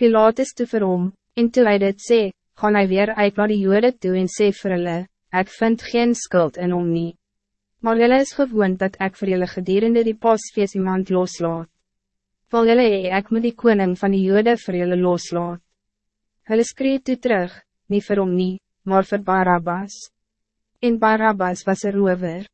Pilatus toe vir hom, en toe hy dit sê, gaan hy weer uit naar die jode toe en sê vir hulle, ek vind geen skuld in hom nie. Maar jylle is gewoon dat ek vir jylle gedurende die pasfeest iemand loslaat. Wil jylle hee, ek moet die koning van die jode vir jylle loslaat. Hulle skree toe terug, niet vir hom nie, maar vir Barabbas. En Barabbas was een rover.